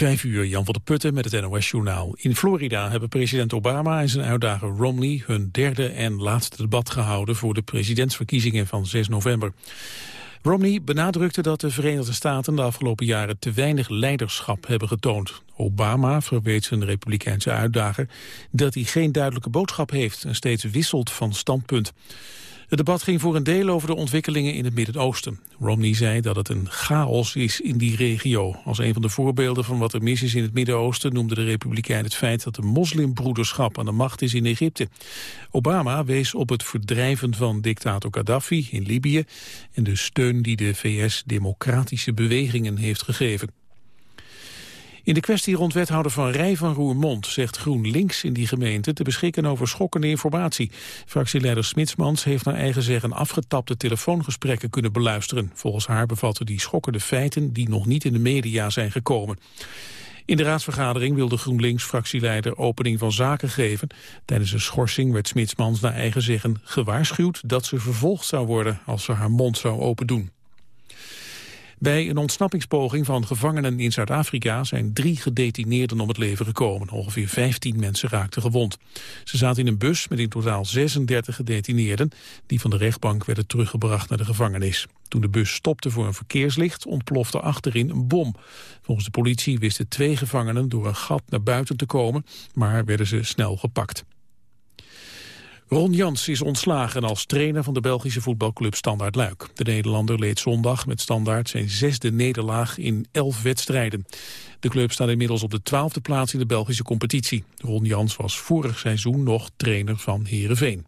Vijf uur, Jan van der Putten met het NOS-journaal. In Florida hebben president Obama en zijn uitdager Romney... hun derde en laatste debat gehouden voor de presidentsverkiezingen van 6 november. Romney benadrukte dat de Verenigde Staten de afgelopen jaren te weinig leiderschap hebben getoond. Obama verweet zijn republikeinse uitdager dat hij geen duidelijke boodschap heeft en steeds wisselt van standpunt. Het debat ging voor een deel over de ontwikkelingen in het Midden-Oosten. Romney zei dat het een chaos is in die regio. Als een van de voorbeelden van wat er mis is in het Midden-Oosten... noemde de Republikein het feit dat de moslimbroederschap aan de macht is in Egypte. Obama wees op het verdrijven van dictator Gaddafi in Libië... en de steun die de VS democratische bewegingen heeft gegeven. In de kwestie rond wethouder Van Rij van Roermond zegt GroenLinks in die gemeente te beschikken over schokkende informatie. Fractieleider Smitsmans heeft naar eigen zeggen afgetapte telefoongesprekken kunnen beluisteren. Volgens haar bevatten die schokkende feiten die nog niet in de media zijn gekomen. In de raadsvergadering wilde GroenLinks-fractieleider opening van zaken geven. Tijdens een schorsing werd Smitsmans naar eigen zeggen gewaarschuwd dat ze vervolgd zou worden als ze haar mond zou open doen. Bij een ontsnappingspoging van gevangenen in Zuid-Afrika zijn drie gedetineerden om het leven gekomen. Ongeveer 15 mensen raakten gewond. Ze zaten in een bus met in totaal 36 gedetineerden die van de rechtbank werden teruggebracht naar de gevangenis. Toen de bus stopte voor een verkeerslicht ontplofte achterin een bom. Volgens de politie wisten twee gevangenen door een gat naar buiten te komen, maar werden ze snel gepakt. Ron Jans is ontslagen als trainer van de Belgische voetbalclub Standaard Luik. De Nederlander leed zondag met Standaard zijn zesde nederlaag in elf wedstrijden. De club staat inmiddels op de twaalfde plaats in de Belgische competitie. Ron Jans was vorig seizoen nog trainer van Heerenveen.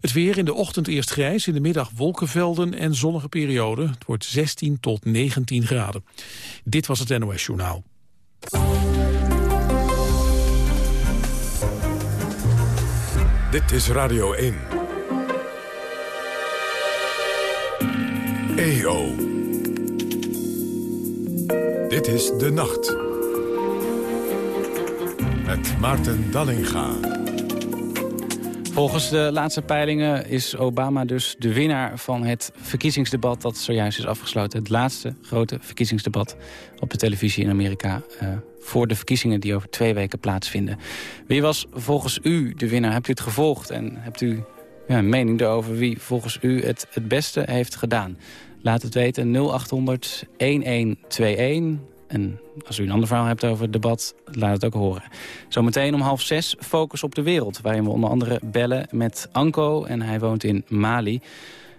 Het weer in de ochtend eerst grijs, in de middag wolkenvelden en zonnige periode. Het wordt 16 tot 19 graden. Dit was het NOS Journaal. Dit is Radio 1. EO. Dit is De Nacht. Met Maarten Dallinga. Volgens de laatste peilingen is Obama dus de winnaar van het verkiezingsdebat... dat zojuist is afgesloten. Het laatste grote verkiezingsdebat op de televisie in Amerika... Uh, voor de verkiezingen die over twee weken plaatsvinden. Wie was volgens u de winnaar? Hebt u het gevolgd en hebt u ja, een mening erover wie volgens u het, het beste heeft gedaan? Laat het weten 0800 1121. En als u een ander verhaal hebt over het debat, laat het ook horen. Zometeen om half zes, Focus op de Wereld. Waarin we onder andere bellen met Anko en hij woont in Mali.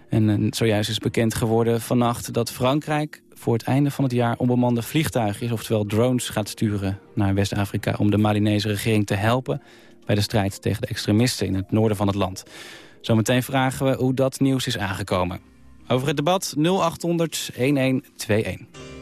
En eh, zojuist is bekend geworden vannacht dat Frankrijk voor het einde van het jaar onbemande vliegtuigjes... oftewel drones gaat sturen naar West-Afrika... om de Malinese regering te helpen bij de strijd tegen de extremisten in het noorden van het land. Zometeen vragen we hoe dat nieuws is aangekomen. Over het debat 0800 1121.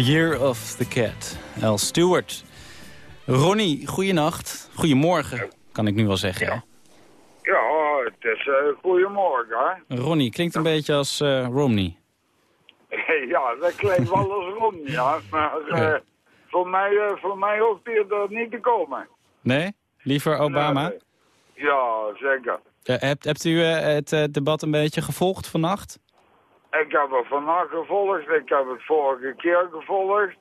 The Year of the Cat. L. Stewart. Ronnie, goeienacht. Goedemorgen, kan ik nu wel zeggen. hè? Ja, het is uh, goedemorgen. hè. Ronnie, klinkt een beetje als eh, Romney. ja, dat klinkt wel als rond, ja. Maar eh, Ja. voor, mij, eh, voor mij hoeft hij er niet te komen. Nee? Liever Obama? Nee. Ja, zeker. Eh, hebt, hebt u eh, het eh, debat een beetje gevolgd vannacht? Ik heb het vannacht gevolgd, ik heb het vorige keer gevolgd.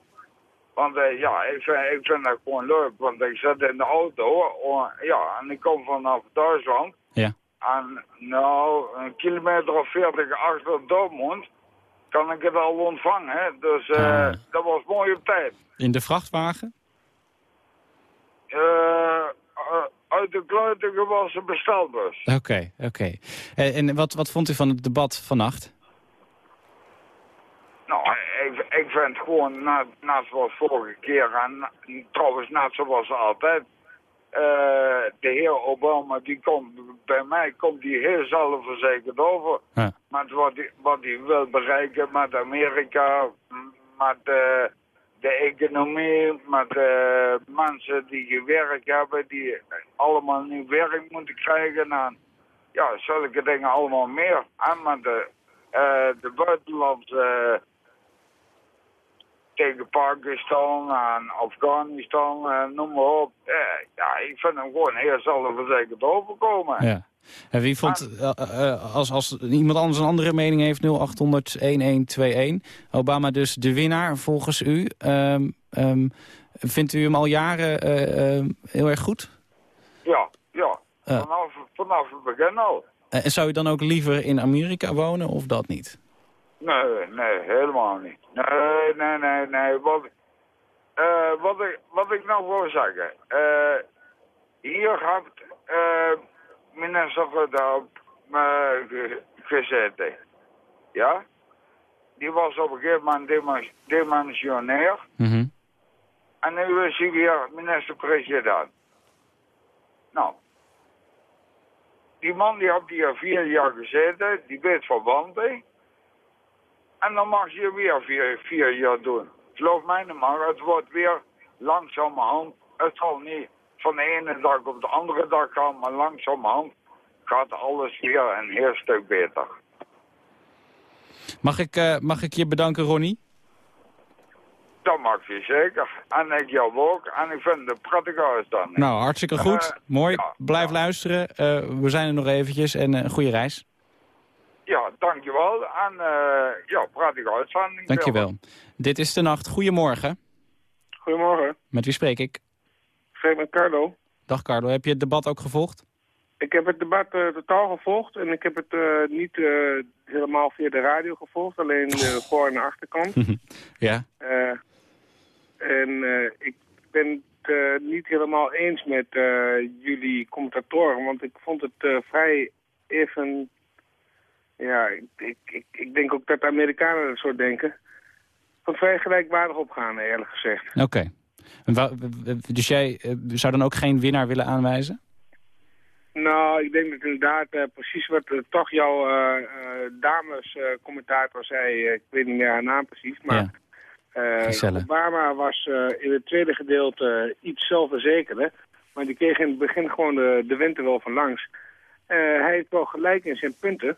Want eh, ja, ik vind, ik vind dat gewoon leuk, want ik zit in de auto oh, ja, en ik kom vanaf Duitsland. Ja. En nou, een kilometer of veertig achter Dortmund kan ik het al ontvangen. Dus eh, Ah. dat was mooi op tijd. In de vrachtwagen? Eh, uit de kluiten gewassen bestelbus. Oké, oké. En wat, wat vond u van het debat vannacht? Nou, ik, ik vind gewoon net, net zoals vorige keer en trouwens net zoals altijd. eh, de heer Obama, die komt, bij mij komt die heel zelfverzekerd over. Ja. Met wat hij, wat wil bereiken met Amerika, met eh, de economie, met eh, mensen die werk hebben, die allemaal nieuw werk moeten krijgen. En ja, zulke dingen allemaal meer. En met de, de buitenlandse tegen Pakistan en Afghanistan, en noem maar op. Eh, ja, ik vind hem gewoon heel zelfverzekerd overkomen. Ja. En wie vond, eh, eh, als, als iemand anders een andere mening heeft, 0800-1121, Obama dus de winnaar volgens u. Ehm, ehm, vindt u hem al jaren eh, ehm, heel erg goed? Ja, ja. Vanaf, vanaf het begin al. Eh, En zou u dan ook liever in Amerika wonen of dat niet? Nee, nee, helemaal niet. Nee, nee, nee, nee. Wat, eh, wat, ik, wat ik nog wil zeggen. eh, hier gaat eh, minister op ge- gezeten. Ja? Die was op een gegeven moment demissionair. Mhm. En nu is hij weer minister-president. Nou. Die man die heeft hier vier jaar gezeten. Die weet van. En dan mag je weer vier, vier jaar doen. Geloof mij nou maar, het wordt weer langzamerhand. Het zal niet van de ene dag op de andere dag gaan, maar langzamerhand gaat alles weer een heel stuk beter. Mag, ik, eh, mag ik je bedanken, Ronnie? Dat mag je zeker. En ik jou ook. En ik vind het prettig uitzending. Nou, hartstikke goed. Eh, Mooi. ja, Blijf ja. luisteren. Eh, we zijn er nog eventjes en een goede reis. Ja, dankjewel. En eh ja, prettige uitzending. Dankjewel. Dit is de nacht. Goedemorgen. Goedemorgen, Met wie spreek ik? ik spreek met Carlo. Dag Carlo. Heb je het debat ook gevolgd? Ik heb het debat eh, totaal gevolgd en ik heb het eh, niet eh, helemaal via de radio gevolgd, alleen de voor- en de achterkant. Ja. Eh, en eh, ik ben het eh, niet helemaal eens met eh, jullie commentatoren, want ik vond het eh, vrij even... Ja, ik, ik, ik, denk ook dat de Amerikanen dat zo denken. Van vrij gelijkwaardig opgaan, eerlijk gezegd. Oké. Dus jij eh, zou dan ook geen winnaar willen aanwijzen? Nou, ik denk dat inderdaad eh, precies wat eh, toch jouw eh, dames-commentator zei. ik weet niet meer haar naam precies, maar. Obama was in het tweede gedeelte iets zelfverzekerder. Maar die kreeg in het begin gewoon de, de wind er wel van langs. Hij heeft wel gelijk in zijn punten.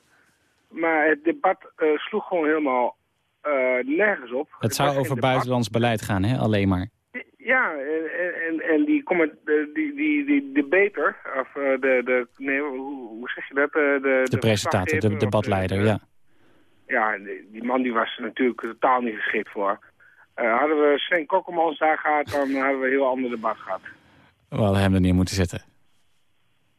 Maar het debat eh, sloeg gewoon helemaal eh, nergens op. Het zou over debat. buitenlands beleid gaan, hè? alleen maar. Ja, en, en, en die, comment, die, die, die debater, of eh, de, de, nee, hoe, zeg je dat? Eh, De, De presentator, de debatleider, de- ja. Ja, die, man die was er natuurlijk totaal niet geschikt voor. Eh, hadden we Sven Kokkelmans daar gehad, dan hadden we een heel ander debat gehad. We hadden hem er niet moeten zitten.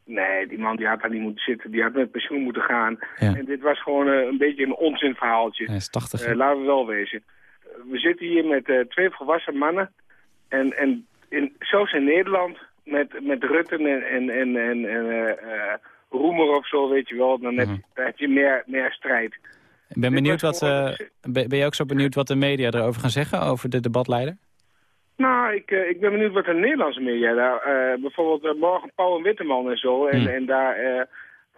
Nee, die man die had daar niet moeten zitten. Die had met pensioen moeten gaan. Ja. En dit was gewoon eh, een beetje een onzinverhaaltje. Hij is 80. Eh, laten we wel wezen. We zitten hier met eh, twee volwassen mannen. En, en in, zelfs in Nederland, met, met Rutten en, en, en, en, en Roemer of zo, weet je wel, dan heb, Mhm. je- dan heb je meer, meer strijd. Ik ben, benieuwd wat, gewoon- ben ben je ook zo benieuwd wat de media erover gaan zeggen, over de debatleider? Nou, ik, eh, ik ben benieuwd wat de Nederlandse media daar... eh, bijvoorbeeld eh, morgen Pauw en Witteman en zo. En, Hmm. en daar,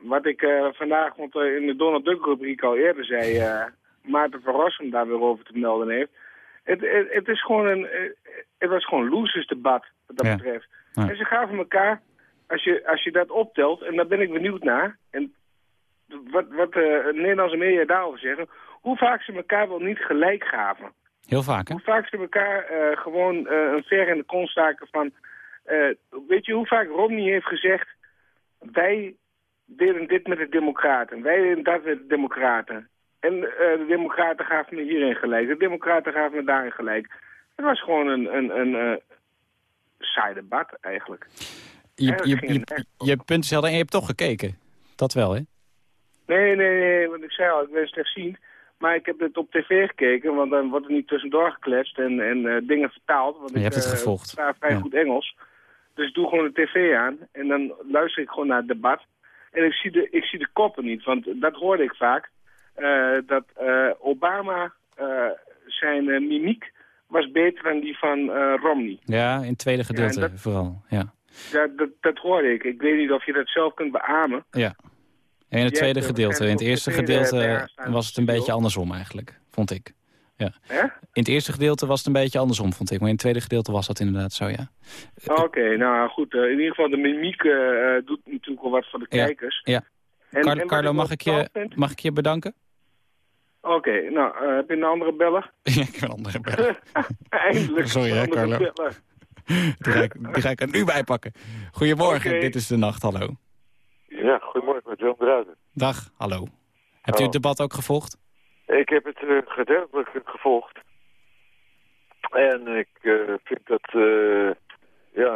wat ik vandaag want, in de Donald Duck rubriek al eerder zei... Maarten van Rossum daar weer over te melden heeft. Het, het, het is gewoon een... het was gewoon losers debat, wat dat Ja. betreft. Ja. En ze gaven elkaar, als je, als je dat optelt, en daar ben ik benieuwd naar... En wat, wat de Nederlandse media daarover zeggen... hoe vaak ze elkaar wel niet gelijk gaven. Heel vaak, hè? Hoe vaak ze elkaar eh, gewoon eh, een ver in de kont staken van... eh, weet je hoe vaak Romney heeft gezegd... wij deden dit met de democraten, wij deden dat met de democraten. En de democraten gaven me hierin gelijk, de democraten gaven me daarin gelijk. Het was gewoon een, een, een saai debat eigenlijk. Je, je, je, je punt is helder en je hebt toch gekeken. Dat wel, hè? Nee, nee, nee, want ik zei al, ik ben slechtziend. Maar ik heb het op tv gekeken, want dan wordt er niet tussendoor gekletst en, en eh, dingen vertaald. Want Je ik hebt het eh, gevolgd. sta vrij Ja. goed Engels. Dus ik doe gewoon de tv aan en dan luister ik gewoon naar het debat. En ik zie de, ik zie de koppen niet, want dat hoorde ik vaak. eh, dat Obama, zijn mimiek was beter dan die van Romney. Ja, in het tweede gedeelte dat- vooral. Ja. Dat, dat, dat hoorde ik. Ik weet niet of je dat zelf kunt beamen. ja. En in het tweede eh, gedeelte. In het eerste gedeelte aanstaan was het een beetje andersom eigenlijk, vond ik. Hè? In het eerste gedeelte was het een beetje andersom, vond ik. Maar in het tweede gedeelte was dat inderdaad zo, ja. Oké, nou goed. eh, in ieder geval, de mimiek eh, eh, doet natuurlijk wel wat voor de Ja, kijkers. ja. En- Car- en wat Carlo, mag ik, je, mag ik je bedanken? Oké, nou, eh, heb je een andere beller? ja, ik ben andere bellen. Eindelijk. Sorry, hè, een Carlo. beller. Die ga, ik, die ga ik er nu bij pakken. Goedemorgen, dit is de nacht, hallo. Ja, goedemorgen met Willem Druiden. Dag, hallo. Hebt u het debat ook gevolgd? Ik heb het eh, gedeeltelijk gevolgd. En ik eh, vind dat, eh, ja,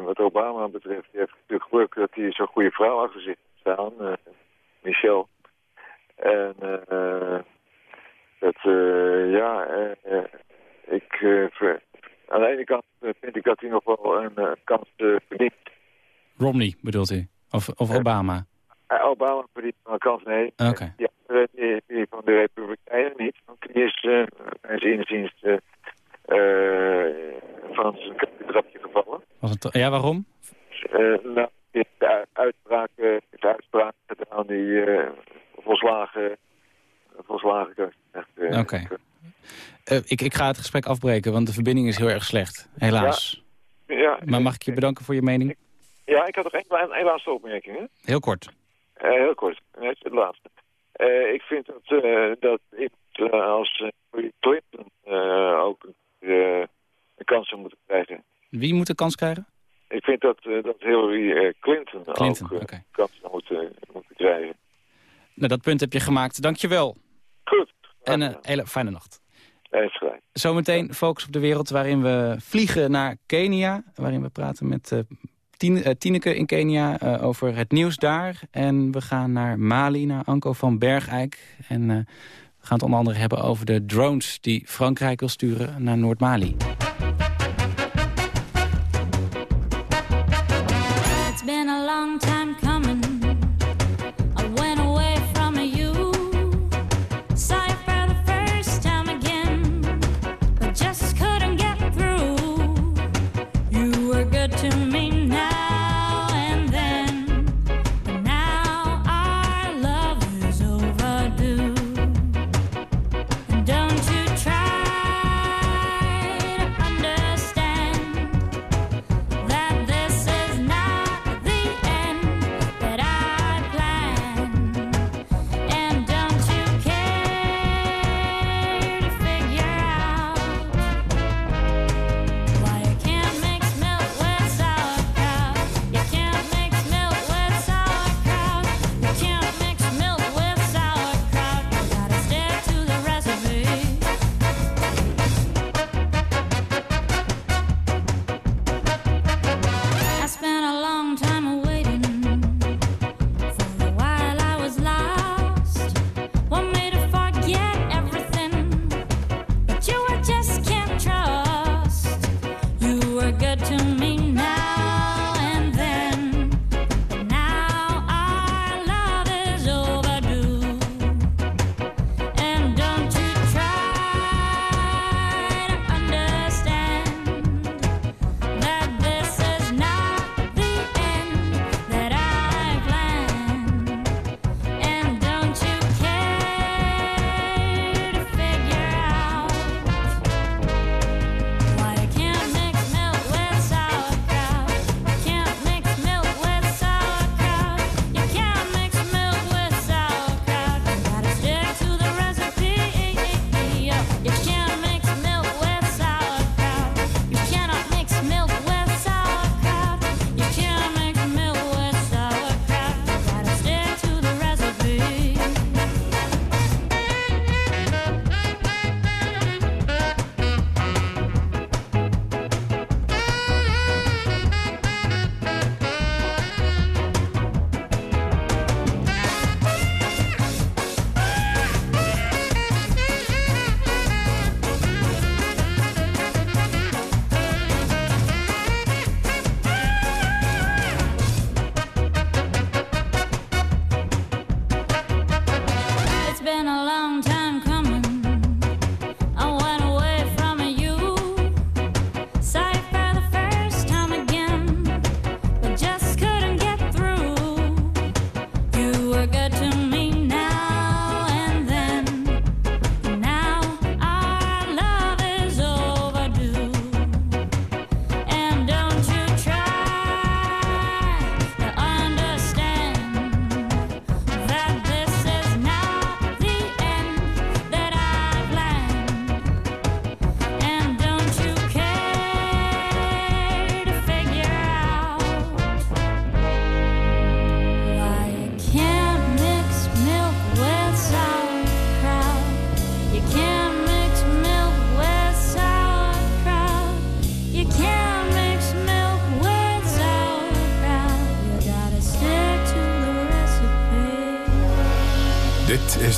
wat Obama betreft, die heeft natuurlijk geluk dat hij zo'n goede vrouw achter zich heeft staan, Michelle. En dat, ja, ik, aan de ene kant vind ik dat hij nog wel een kans verdient. Romney bedoelt u? Of, of Obama? Eh, Obama verdient wel kans, nee. Oké. Ja, eh, die, die van de Republikeinen niet. Want die is, uh, mijn inziens, eh eh, van zijn trapje gevallen. Was het, ja, waarom? Eh nou, die heeft de uitspraak, eh, de uitspraak gedaan die eh volslagen, volslagen eh, Oké. Eh, ik, ik ga het gesprek afbreken, want de verbinding is heel erg slecht. Helaas. Ja, Maar mag ik je bedanken voor je mening? Ja, ik had nog één, laatste opmerking. Hè? Heel kort. Eh, heel kort, het laatste. Eh, ik vind dat, eh, dat eh, als Hillary Clinton ook een kans zou moeten krijgen. Wie moet de kans krijgen? Ik vind dat, dat Hillary Clinton, Clinton, ook een kans zou moeten, moeten krijgen. Nou, dat punt heb je gemaakt. Dankjewel. Goed. En een hele fijne nacht. Zometeen Focus op de Wereld, waarin we vliegen naar Kenia. Waarin we praten met Tineke in Kenia eh, over het nieuws daar. En we gaan naar Mali, naar Anko van Bergijk. En eh, we gaan het onder andere hebben over de drones die Frankrijk wil sturen naar Noord-Mali.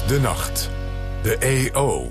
De nacht. De EO.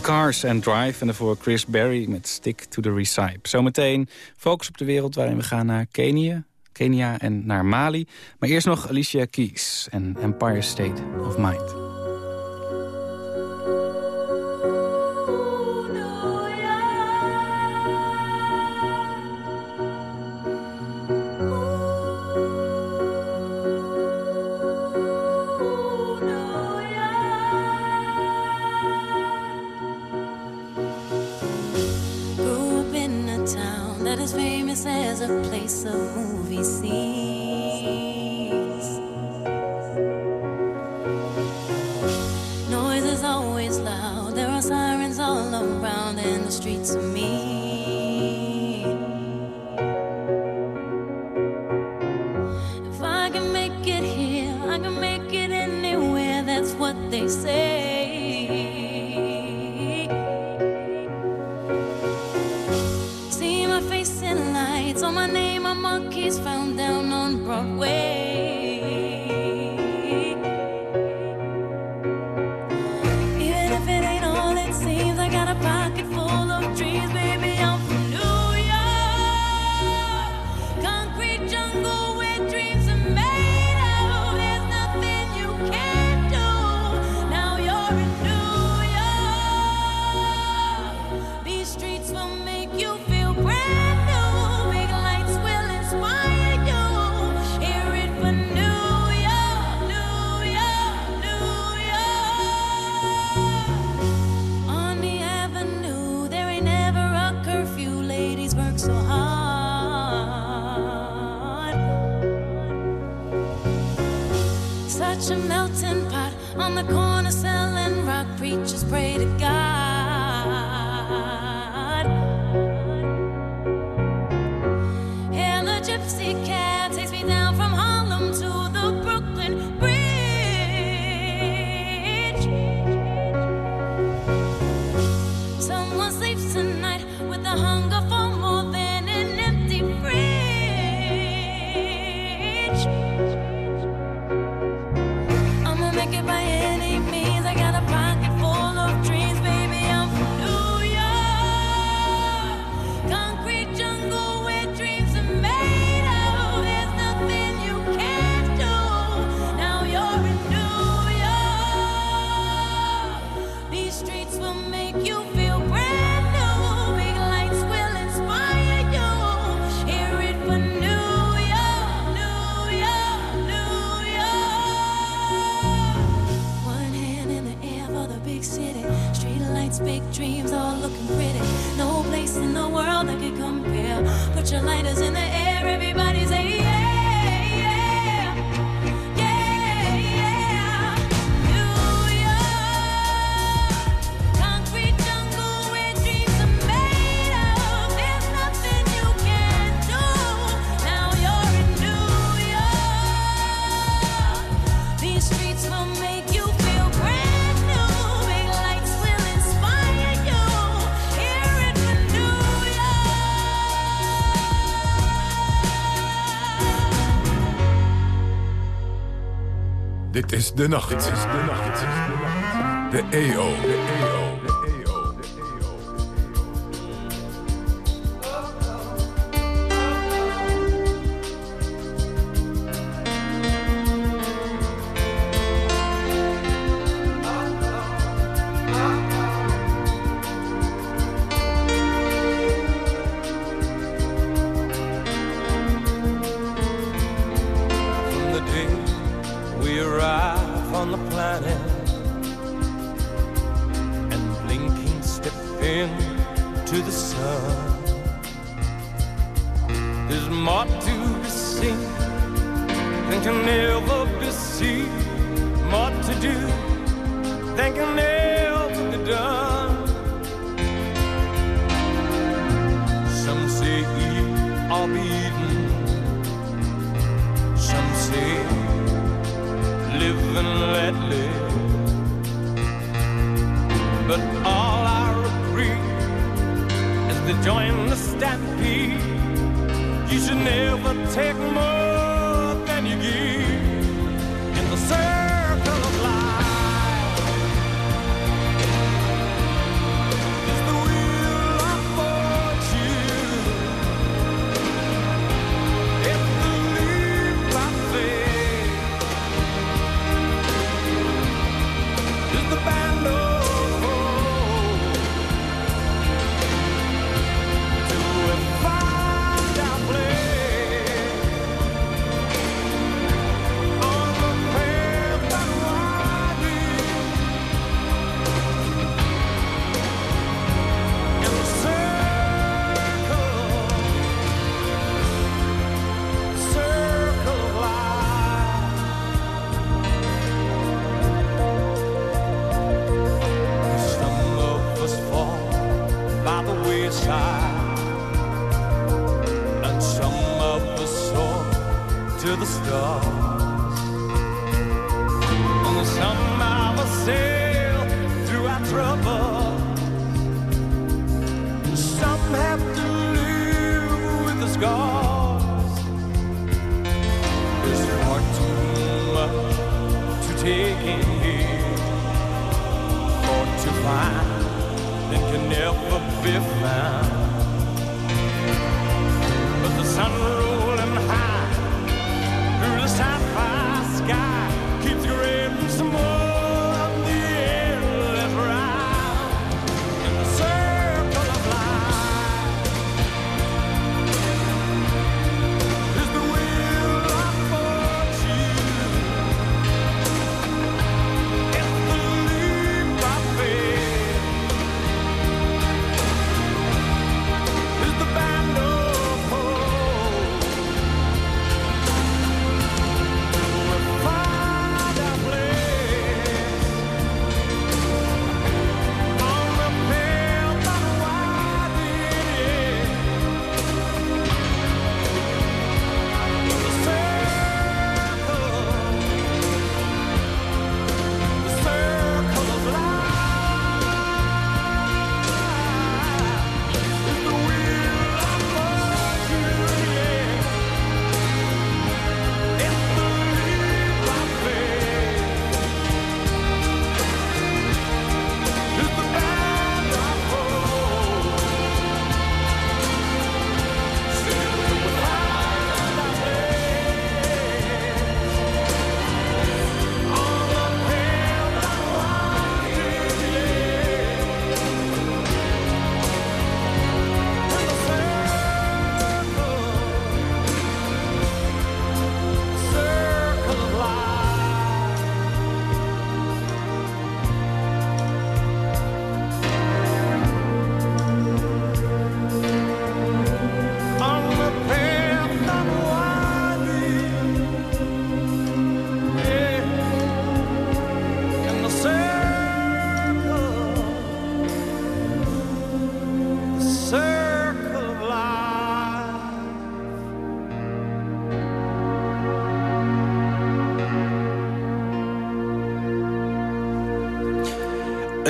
Cars and Drive en daarvoor Chris Berry met Stick to the Recipe. Zometeen focus op de wereld waarin we gaan naar Kenia, Kenia en naar Mali. Maar eerst nog Alicia Keys en Empire State of Mind. rusty cat takes me down from Harlem to de nacht. Dit is de nacht. De EO. De EO. to the stars. And somehow I sail through our trouble. Some have to live with the scars. There's far too much to take in here, or to find that can never be found.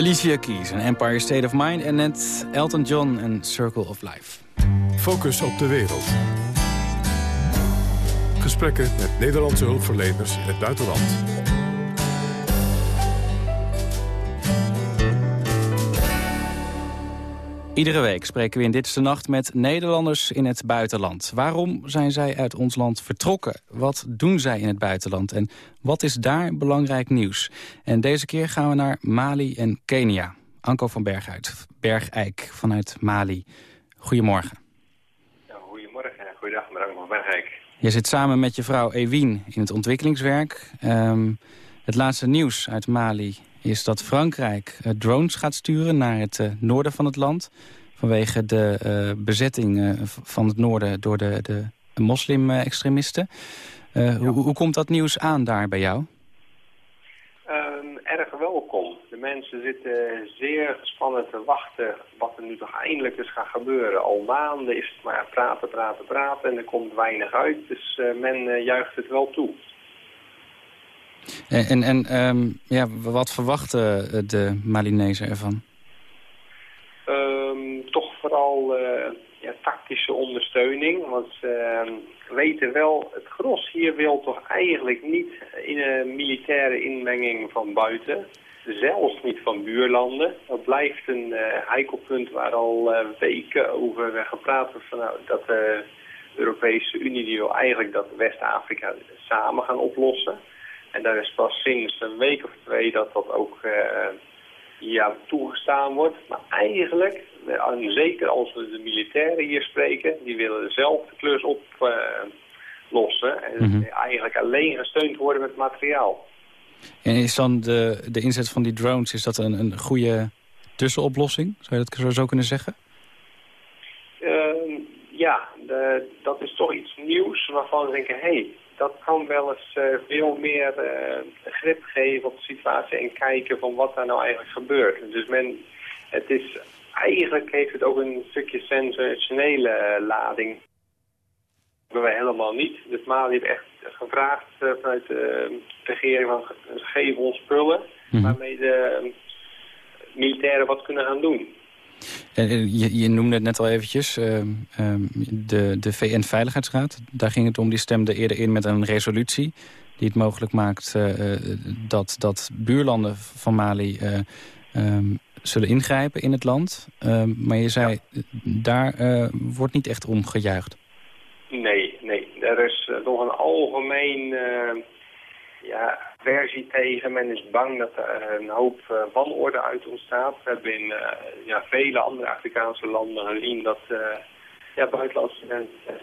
Alicia Keys en Empire State of Mind. En net Elton John en Circle of Life. Focus op de wereld. Gesprekken met Nederlandse hulpverleners in het buitenland. Iedere week spreken we in Dit is de Nacht met Nederlanders in het buitenland. Waarom zijn zij uit ons land vertrokken? Wat doen zij in het buitenland? En wat is daar belangrijk nieuws? En deze keer gaan we naar Mali en Kenia. Anko van Berghuis, Bergijk vanuit Mali. Goedemorgen. Ja, goedemorgen en goeiedag, mevrouw van Bergijk. Je zit samen met je vrouw Ewien in het ontwikkelingswerk. Ehm, het laatste nieuws uit Mali is dat Frankrijk eh, drones gaat sturen naar het eh, noorden van het land. Vanwege de eh, bezetting van het noorden door de, de moslim-extremisten. Hoe, hoe komt dat nieuws aan daar bij jou? Ehm, erg welkom. De mensen zitten zeer gespannen te wachten wat er nu toch eindelijk eens gaat gebeuren. Al maanden is het maar praten, praten, praten en er komt weinig uit. Dus men juicht het wel toe. En, en, ehm, ja, wat verwachten eh, de Malinezen ervan? Ehm, toch vooral eh, ja, tactische ondersteuning. Want ze ehm, weten wel, het gros hier wil toch eigenlijk niet in een militaire inmenging van buiten. Zelfs niet van buurlanden. Dat blijft een eh heikel punt waar al weken over gepraat wordt. Van, nou, dat de Europese Unie wil eigenlijk dat West-Afrika samen gaan oplossen. En daar is pas sinds een week of twee dat dat ook eh, ja, toegestaan wordt. Maar eigenlijk, eh, en zeker als we de militairen hier spreken, die willen zelf de klus oplossen. en Mhm. eigenlijk alleen gesteund worden met materiaal. En is dan de, de inzet van die drones is dat een, een goede tussenoplossing? Zou je dat zo- kunnen zeggen? Ehm, ja, de- dat is toch iets nieuws waarvan we denken, hé, hey, dat kan wel eens eh, veel meer eh, grip geven op de situatie en kijken van wat daar nou eigenlijk gebeurt. Dus men, het is, eigenlijk heeft het ook een stukje sensationele eh, lading. Dat hebben wij helemaal niet. Dus Mali heeft echt gevraagd vanuit de regering van ge- geef ons spullen Mhm. waarmee de eh, militairen wat kunnen gaan doen. Je, je noemde het net al eventjes, ehm, ehm, de, de VN-veiligheidsraad. Daar ging het om, die stemde eerder in met een resolutie... die het mogelijk maakt eh, eh, dat, dat buurlanden van Mali eh, ehm, zullen ingrijpen in het land. Maar je zei, daar wordt niet echt om gejuicht. Nee, nee. Er is nog een algemeen ja, versie tegen. Men is bang dat er een hoop eh, wanorde uit ontstaat. We hebben in eh, ja, vele andere Afrikaanse landen gezien dat eh, ja, buitenlandse, eh,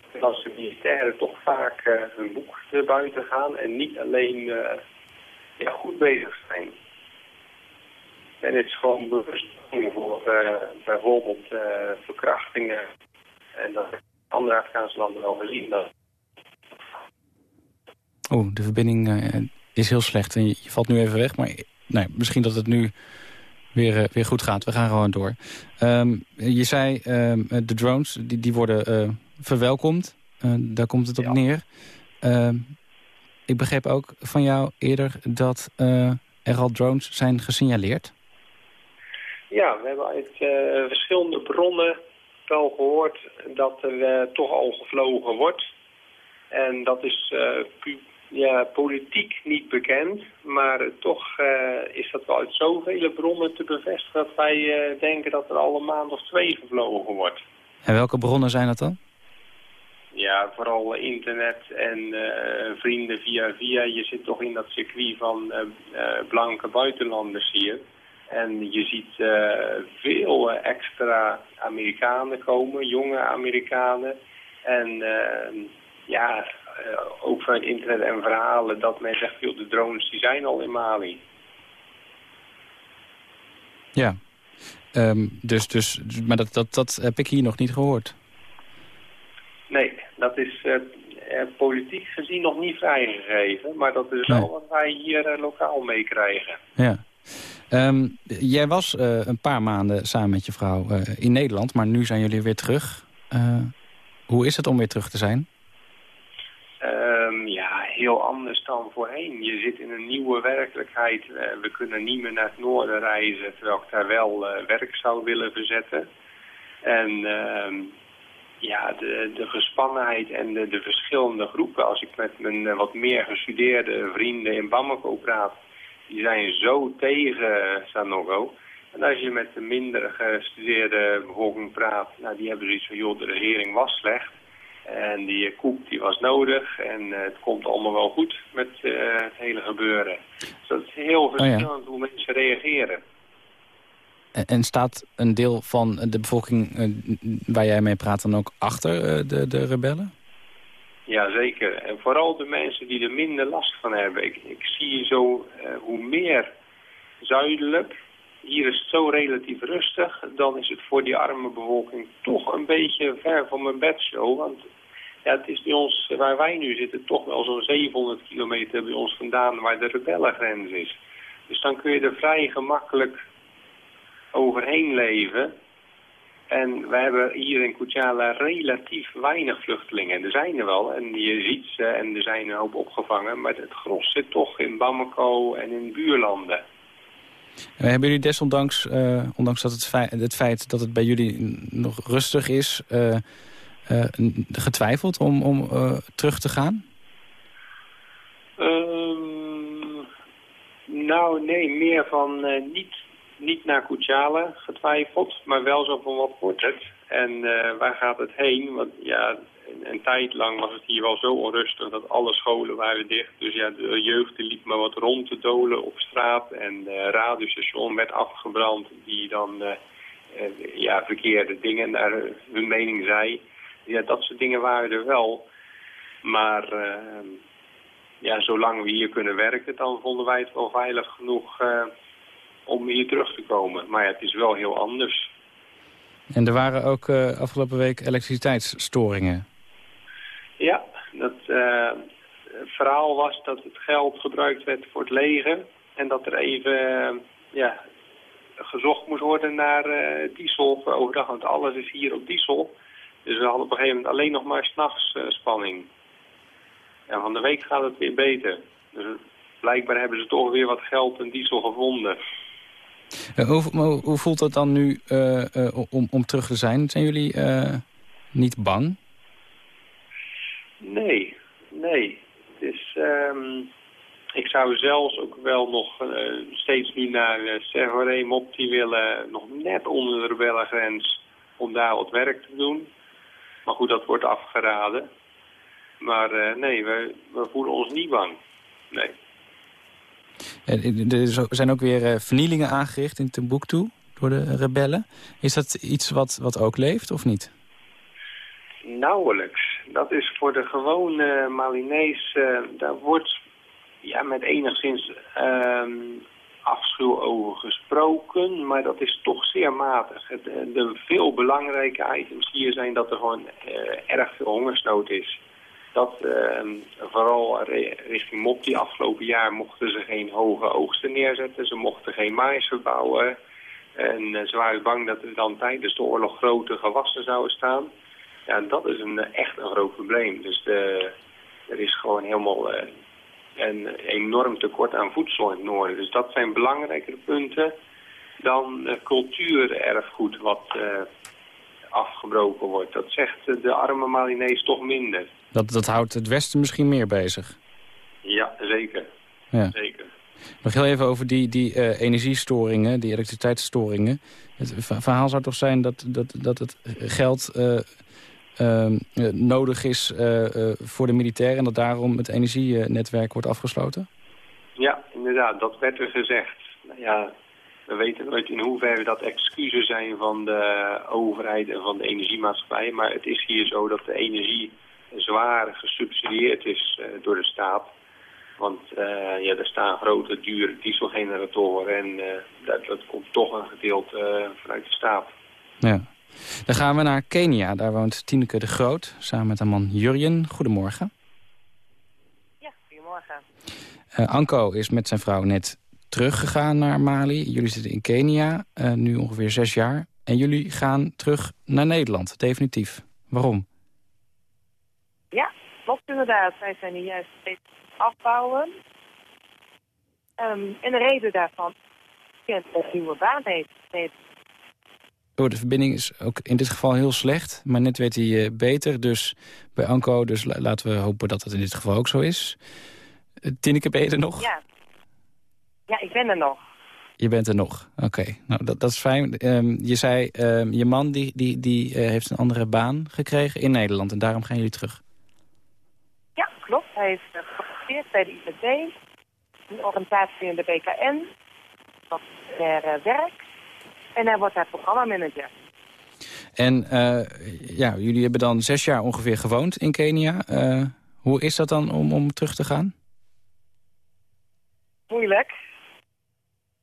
buitenlandse militairen toch vaak eh, hun boek te buiten gaan en niet alleen eh, ja, goed bezig zijn. En het is gewoon bewust voor eh, bijvoorbeeld eh, verkrachtingen en dat andere Afrikaanse landen wel gezien. Dat Oeh, de verbinding eh, is heel slecht en je, je valt nu even weg. Maar nee, misschien dat het nu weer, eh, weer goed gaat. We gaan gewoon door. Ehm, je zei, ehm, de drones die, die worden eh, verwelkomd. Daar komt het op Ja. neer. Ehm, ik begreep ook van jou eerder dat er al drones zijn gesignaleerd. Ja, we hebben uit verschillende bronnen wel gehoord dat er toch al gevlogen wordt. En dat is eh, pu- ja, politiek niet bekend, maar toch eh, is dat wel uit zoveel bronnen te bevestigen dat wij eh, denken dat er al een maand of twee gevlogen wordt. En welke bronnen zijn dat dan? Ja, vooral internet en eh, vrienden via via. Je zit toch in dat circuit van blanke buitenlanders hier. En je ziet veel extra Amerikanen komen, jonge Amerikanen. En ja, ook vanuit internet en verhalen dat men zegt, joh, de drones die zijn al in Mali. Ja. Ehm, dus, dus, maar dat, dat, dat heb ik hier nog niet gehoord. Nee, dat is eh, eh, politiek gezien nog niet vrijgegeven. Maar dat is Nee. wel wat wij hier eh, lokaal meekrijgen. Ja. Ehm, jij was eh, een paar maanden samen met je vrouw eh, in Nederland, maar nu zijn jullie weer terug. Eh, hoe is het om weer terug te zijn? Heel anders dan voorheen. Je zit in een nieuwe werkelijkheid. Eh, we kunnen niet meer naar het noorden reizen, terwijl ik daar wel eh, werk zou willen verzetten. En ehm, ja, de, de gespannenheid en de, de verschillende groepen. Als ik met mijn eh, wat meer gestudeerde vrienden in Bamako praat, die zijn zo tegen Sanogo. En als je met de minder gestudeerde bevolking praat, nou, die hebben zoiets van, joh, de regering was slecht. En die koek die was nodig en eh, het komt allemaal wel goed met eh, het hele gebeuren. Dus dat is heel ja. verschillend hoe mensen reageren. En, staat een deel van de bevolking eh, waar jij mee praat dan ook achter eh, de, de rebellen? Jazeker. En vooral de mensen die er minder last van hebben. Ik, ik zie zo eh, hoe meer zuidelijk. Hier is het zo relatief rustig. Dan is het voor die arme bevolking toch een beetje ver van mijn bedshow. Want ja, het is bij ons, waar wij nu zitten, toch wel zo'n 700 kilometer bij ons vandaan waar de rebellengrens is. Dus dan kun je er vrij gemakkelijk overheen leven. En we hebben hier in Kuchala relatief weinig vluchtelingen. Er zijn er wel en je ziet ze en er zijn een hoop opgevangen. Maar het gros zit toch in Bamako en in buurlanden. En hebben jullie desondanks, eh, ondanks dat het, feit, dat het bij jullie nog rustig is... eh, eh, getwijfeld om, om eh, terug te gaan? Ehm, nou, nee, meer van eh, niet, niet naar Kuchala getwijfeld, maar wel zo van wat wordt het en eh, waar gaat het heen? Want ja, een, tijd lang was het hier wel zo onrustig dat alle scholen waren dicht. Dus ja, de jeugd liep maar wat rond te dolen op straat en de radiostation werd afgebrand die dan eh, eh, ja, verkeerde dingen naar hun mening zei. Ja, dat soort dingen waren er wel. Maar eh, ja, zolang we hier kunnen werken, dan vonden wij het wel veilig genoeg eh, om hier terug te komen. Maar ja, het is wel heel anders. En er waren ook afgelopen week elektriciteitsstoringen. Ja, dat, eh, het verhaal was dat het geld gebruikt werd voor het leger. En dat er even eh, ja, gezocht moest worden naar eh, diesel overdag. Want alles is hier op diesel. Dus we hadden op een gegeven moment alleen nog maar s'nachts spanning. En van de week gaat het weer beter. Dus blijkbaar hebben ze toch weer wat geld en diesel gevonden. Hoe, hoe, voelt dat dan nu om, om terug te zijn? Zijn jullie niet bang? Nee, nee. Het is, ehm, ik zou zelfs ook wel nog eh, steeds nu naar uh, Servore Mopti willen, nog net onder de rebellengrens, om daar wat werk te doen. Maar goed, dat wordt afgeraden. Maar eh, nee, we, we voelen ons niet bang. Nee. Eh, Er zijn ook weer vernielingen aangericht in Timbuktu door de rebellen. Is dat iets wat, wat ook leeft of niet? Nauwelijks. Dat is voor de gewone Malinees, eh, daar wordt ja, met enigszins ehm, afschuw over gesproken, maar dat is toch zeer matig. Het, eh, de veel belangrijke items hier zijn dat er gewoon eh, erg veel hongersnood is. Dat ehm, vooral richting Mopti afgelopen jaar mochten ze geen hoge oogsten neerzetten. Ze mochten geen mais verbouwen. En ze waren bang dat er dan tijdens de oorlog grote gewassen zouden staan. Ja, dat is een, eh, echt een groot probleem. Dus de, er is gewoon helemaal eh, een enorm tekort aan voedsel in het noorden. Dus dat zijn belangrijkere punten dan eh, cultuurerfgoed wat eh, afgebroken wordt. Dat zegt eh, de arme Malinees toch minder. Dat, dat houdt het Westen misschien meer bezig. Ja, zeker. Ja. zeker. Nog heel even over die, die eh, energiestoringen, die elektriciteitsstoringen. Het verhaal zou toch zijn dat, dat, dat het geld eh, eh, nodig is eh, eh, voor de militairen... en dat daarom het energienetwerk wordt afgesloten? Ja, inderdaad, dat werd er gezegd. Nou ja, we weten nooit in hoeverre dat excuses zijn van de overheid en van de energiemaatschappij. Maar het is hier zo dat de energie zwaar gesubsidieerd is eh, door de staat. Want eh, ja, er staan grote, dure dieselgeneratoren en eh, dat, dat komt toch een gedeelte eh, vanuit de staat. Ja. Dan gaan we naar Kenia. Daar woont Tineke de Groot, samen met haar man Jurjen. Goedemorgen. Ja, goedemorgen. Eh, Anko is met zijn vrouw net teruggegaan naar Mali. Jullie zitten in Kenia, eh, nu ongeveer zes jaar. En jullie gaan terug naar Nederland, definitief. Waarom? Ja, klopt inderdaad. Wij zijn hier juist steeds afbouwen. Ehm, en de reden daarvan is dat een nieuwe baan heeft. heeft. Oh, de verbinding is ook in dit geval heel slecht. Maar net weet hij eh, beter, dus bij Anko. Dus la- laten we hopen dat het in dit geval ook zo is. Eh, Tineke, ben je er nog? Ja. ja, ik ben er nog. Je bent er nog. Oké, nou dat, dat is fijn. Ehm, je zei, ehm, je man die, die, die eh, heeft een andere baan gekregen in Nederland. En daarom gaan jullie terug. Ja, klopt. Hij heeft uh, gepromoveerd bij de IPT. Een oriëntatie in de BKN. Dat is werk. En hij wordt daar programmamanager. En eh, ja, jullie hebben dan zes jaar ongeveer gewoond in Kenia. Eh, hoe is dat dan om, om terug te gaan? Moeilijk.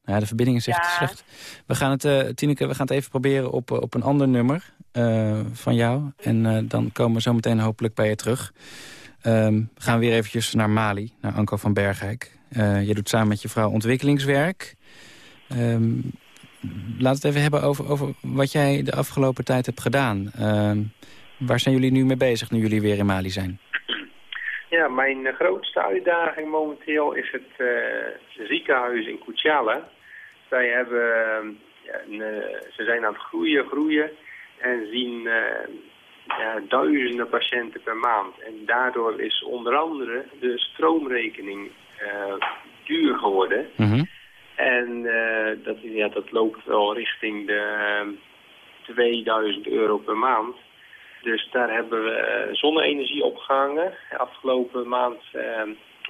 Ja, de verbinding is echt Ja. slecht. We gaan het, eh Tineke, we gaan het even proberen op, op een ander nummer van jou. En dan komen we zo meteen hopelijk bij je terug. Ehm, we gaan weer eventjes naar Mali, naar Anko van Bergijk. Je doet samen met je vrouw ontwikkelingswerk. Laat het even hebben over, over wat jij de afgelopen tijd hebt gedaan. Ehm, waar zijn jullie nu mee bezig, nu jullie weer in Mali zijn? Ja, mijn grootste uitdaging momenteel is het eh, ziekenhuis in Kuchala. Zij hebben, eh, een, ze zijn aan het groeien, groeien en zien eh, ja, duizenden patiënten per maand. En daardoor is onder andere de stroomrekening duur geworden. En eh, dat, ja, dat loopt wel richting de eh, 2000 euro per maand. Dus daar hebben we eh, zonne-energie opgehangen. Afgelopen maand eh,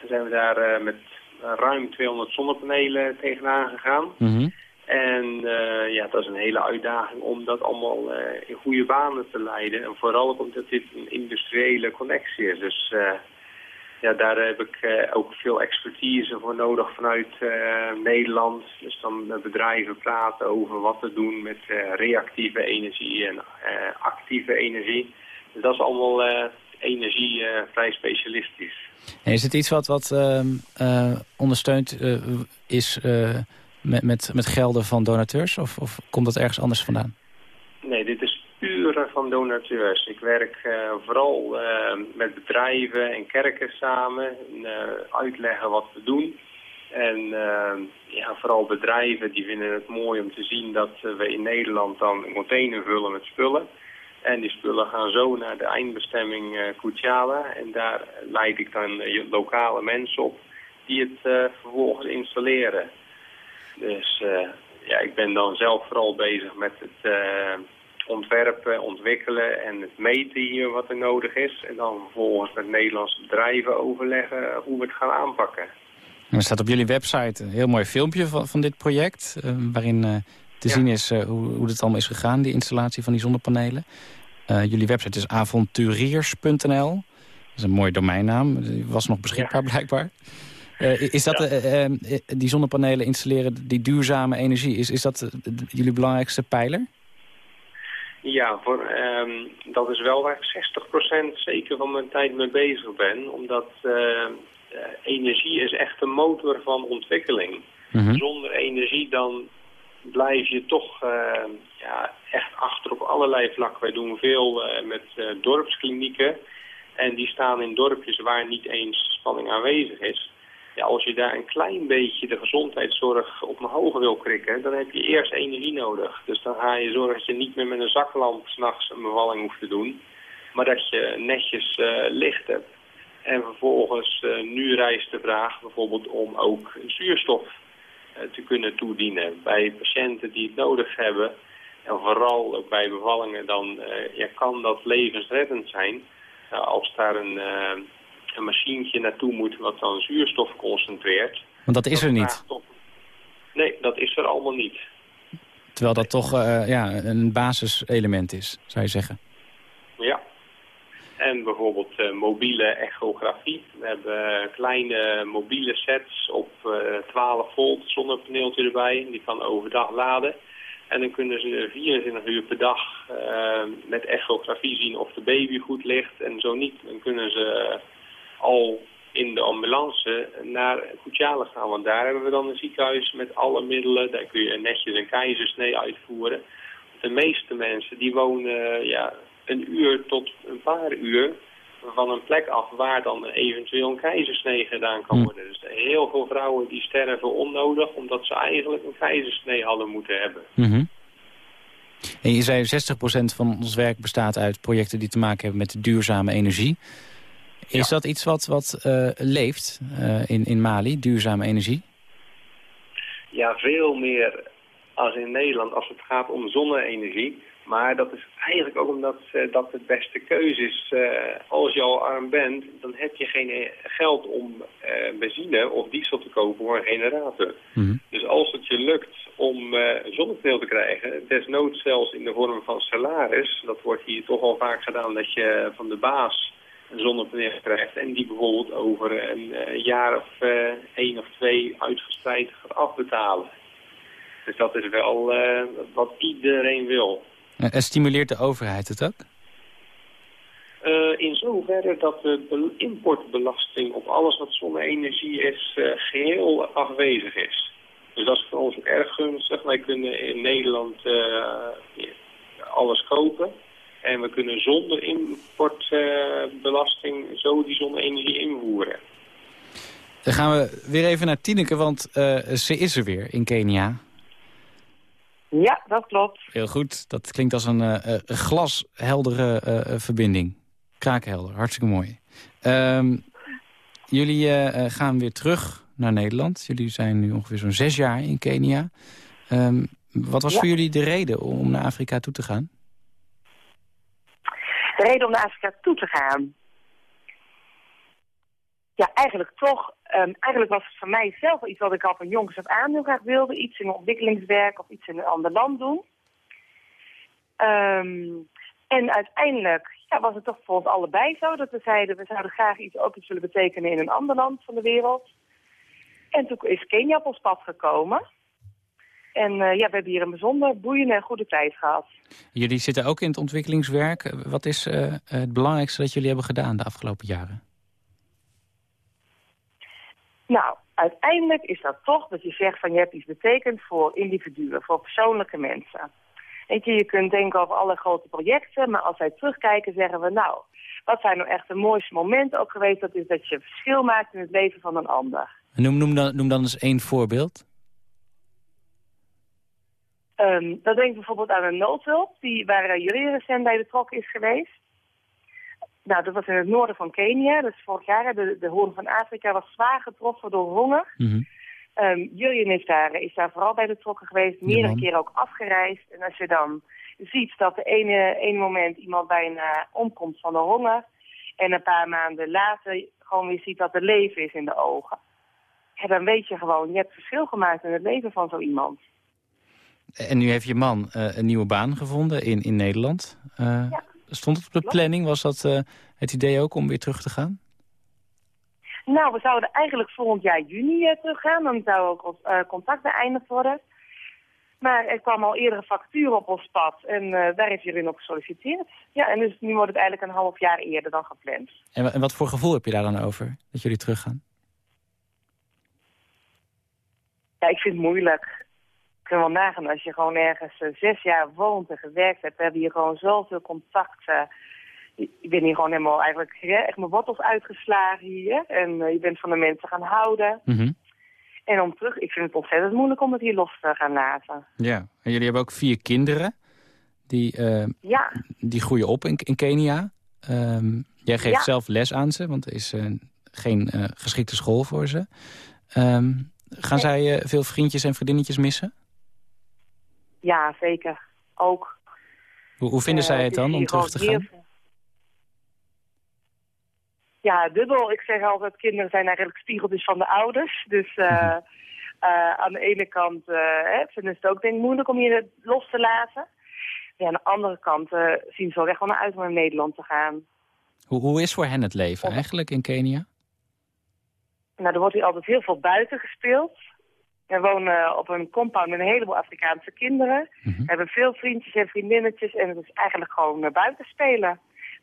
zijn we daar eh, met ruim 200 zonnepanelen tegenaan gegaan. En eh, ja, dat is een hele uitdaging om dat allemaal eh, in goede banen te leiden. En vooral ook omdat dit een industriële connectie is. Dus eh, ja, daar heb ik eh, ook veel expertise voor nodig vanuit eh, Nederland. Dus dan met bedrijven praten over wat te doen met eh, reactieve energie en eh, actieve energie. Dus dat is allemaal eh, energie eh, vrij specialistisch. En is het iets wat, wat ehm, eh, ondersteund eh, is eh, met, met, met gelden van donateurs? Of, of komt dat ergens anders vandaan? Nee, dit van donateurs. Ik werk eh, vooral eh, met bedrijven en kerken samen. En, eh, uitleggen wat we doen. En ja, vooral bedrijven die vinden het mooi om te zien dat we in Nederland dan een container vullen met spullen. En die spullen gaan zo naar de eindbestemming Kuchala. En daar leid ik dan lokale mensen op die het vervolgens installeren. Dus ja, ik ben dan zelf vooral bezig met het ontwerpen, ontwikkelen en het meten hier wat er nodig is. En dan vervolgens met Nederlandse bedrijven overleggen hoe we het gaan aanpakken. En er staat op jullie website een heel mooi filmpje van, van dit project... eh, waarin eh, te zien is eh, hoe, hoe dit allemaal is gegaan, die installatie van die zonnepanelen. Jullie website is avonturiers.nl. Dat is een mooie domeinnaam, die was nog beschikbaar blijkbaar. Is dat die zonnepanelen installeren, die duurzame energie... is, is dat jullie belangrijkste pijler? Ja, voor, ehm, dat is wel waar ik 60% zeker van mijn tijd mee bezig ben. Omdat eh, eh, energie is echt de motor van ontwikkeling. Zonder energie dan blijf je toch eh, ja, echt achter op allerlei vlakken. Wij doen veel eh, met dorpsklinieken. En die staan in dorpjes waar niet eens spanning aanwezig is. Als je daar een klein beetje de gezondheidszorg op hoger wil krikken, dan heb je eerst energie nodig. Dus dan ga je zorgen dat je niet meer met een zaklamp s'nachts een bevalling hoeft te doen. Maar dat je netjes eh, licht hebt. En vervolgens, eh, nu rijst de vraag bijvoorbeeld om ook zuurstof eh, te kunnen toedienen bij patiënten die het nodig hebben. En vooral ook bij bevallingen, dan kan dat levensreddend zijn. Als daar een, een machientje naartoe moet wat dan zuurstof concentreert. Want dat is er niet. toch- Nee, dat is er allemaal niet. Terwijl dat toch eh, ja, een basiselement is, zou je zeggen. Ja. En bijvoorbeeld eh, mobiele echografie. We hebben eh, kleine mobiele sets op eh 12 volt zonnepaneeltje erbij. Die kan overdag laden. En dan kunnen ze 24 uur per dag met echografie zien of de baby goed ligt. En zo niet, dan kunnen ze al in de ambulance naar Kuchala gaan. Want daar hebben we dan een ziekenhuis met alle middelen. Daar kun je netjes een keizersnee uitvoeren. De meeste mensen die wonen ja, een uur tot een paar uur van een plek af waar dan eventueel een keizersnee gedaan kan Hm. worden. Dus heel veel vrouwen die sterven onnodig omdat ze eigenlijk een keizersnee hadden moeten hebben. Mhm. En je zei 60% van ons werk bestaat uit projecten die te maken hebben met duurzame energie. Is dat iets wat, wat eh, leeft eh, in, in Mali, duurzame energie? Ja, veel meer als in Nederland als het gaat om zonne-energie. Maar dat is eigenlijk ook omdat eh, dat de beste keuze is. Als je al arm bent, dan heb je geen geld om benzine of diesel te kopen voor een generator. Dus als het je lukt om zonnepaneel te krijgen, desnoods zelfs in de vorm van salaris, dat wordt hier toch al vaak gedaan dat je van de baas een zonnepaneel krijgt en die bijvoorbeeld over een eh, jaar of eh, één of twee uitgespreid gaat afbetalen. Dus dat is wel eh, wat iedereen wil. En stimuleert de overheid het ook? In zoverre dat de be- importbelasting op alles wat zonne-energie is eh, geheel afwezig is. Dus dat is voor ons ook erg gunstig. Wij kunnen in Nederland alles kopen. En we kunnen zonder importbelasting zo die zonne-energie invoeren. Dan gaan we weer even naar Tineke, want eh, ze is er weer in Kenia. Ja, dat klopt. Heel goed, dat klinkt als een eh, eh, glasheldere verbinding. Kraakhelder, hartstikke mooi. Ehm, jullie gaan weer terug naar Nederland. Jullie zijn nu ongeveer zo'n zes jaar in Kenia. Ehm, wat was Ja. voor jullie de reden om naar Afrika toe te gaan? De reden om naar Afrika toe te gaan. Ja, eigenlijk toch. ehm, eigenlijk was het voor mij zelf iets wat ik al van jongs af aan heel graag wilde. Iets in ontwikkelingswerk of iets in een ander land doen. Ehm, en uiteindelijk ja, was het toch voor ons allebei zo dat we zeiden... we zouden graag iets ook iets willen betekenen in een ander land van de wereld. En toen is Kenia op ons pad gekomen. En eh, ja, we hebben hier een bijzonder boeiende en goede tijd gehad. Jullie zitten ook in het ontwikkelingswerk. Wat is eh, het belangrijkste dat jullie hebben gedaan de afgelopen jaren? Nou, uiteindelijk is dat toch dat je zegt van je hebt iets betekend voor individuen, voor persoonlijke mensen. Weet je, je kunt denken over alle grote projecten, maar als wij terugkijken zeggen we nou, wat zijn nou echt de mooiste momenten ook geweest? Dat is dat je verschil maakt in het leven van een ander. Noem, noem, dan, noem dan eens één voorbeeld. Ehm dan denk ik bijvoorbeeld aan een noodhulp, die, waar uh, jullie recent bij betrokken is geweest. Nou, dat was in het noorden van Kenia. Dus vorig jaar, de, de Hoorn van Afrika was zwaar getroffen door honger. Um, Jurjen is daar, is daar vooral bij betrokken geweest, meerdere keren ook afgereisd. En als je dan ziet dat de ene, ene moment iemand bijna omkomt van de honger... en een paar maanden later gewoon weer ziet dat er leven is in de ogen... Ja, dan weet je gewoon, je hebt verschil gemaakt in het leven van zo iemand. En nu heeft je man eh, een nieuwe baan gevonden in, in Nederland. Eh, stond het op de planning? Was dat eh, het idee ook om weer terug te gaan? Nou, we zouden eigenlijk volgend jaar juni teruggaan. Dan zou ook ons contact beëindigd worden. Maar er kwam al eerder een factuur op ons pad en daar heeft Jeroen op gesolliciteerd. Ja, en dus nu wordt het eigenlijk een half jaar eerder dan gepland. En, en wat voor gevoel heb je daar dan over, dat jullie teruggaan? Ja, ik vind het moeilijk. Ik kan wel nagaan als je gewoon ergens uh, zes jaar woont en gewerkt hebt. Hebben hier gewoon zoveel contacten. Ik ben hier gewoon helemaal eigenlijk echt mijn wortels uitgeslagen hier. En uh, je bent van de mensen gaan houden. Mm -hmm. En om terug, ik vind het ontzettend moeilijk om het hier los te gaan laten. Ja, en jullie hebben ook vier kinderen. Die, uh, ja. die groeien op in, in Kenia. Um, jij geeft ja. zelf les aan ze, want er is geen geschikte school voor ze. Um, gaan nee. zij veel vriendjes en vriendinnetjes missen? Ja, zeker. Ook. Hoe, hoe vinden zij het dan om terug te gaan? Ja, dubbel. Ik zeg altijd, kinderen zijn eigenlijk spiegeltjes van de ouders. Dus uh, uh, aan de ene kant uh, vinden ze het ook denk ik moeilijk om je los te laten. Ja, aan de andere kant zien ze er echt wel naar uit om naar Nederland te gaan. Hoe, hoe is voor hen het leven eigenlijk in Kenia? Nou, er wordt hier altijd heel veel buiten gespeeld. We wonen op een compound met een heleboel Afrikaanse kinderen. Mm -hmm. We hebben veel vriendjes en vriendinnetjes en het is eigenlijk gewoon naar buiten spelen